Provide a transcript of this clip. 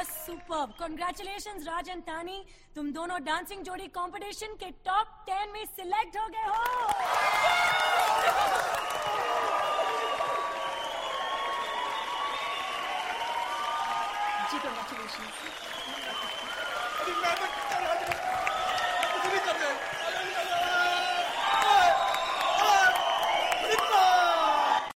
was superb. Congratulations, Raj and Tani. तुम दोनों dancing जोड़ी कंपटीशन के टॉप टेन में सिलेक्ट हो गए हो जी कंग्रेचुलेशन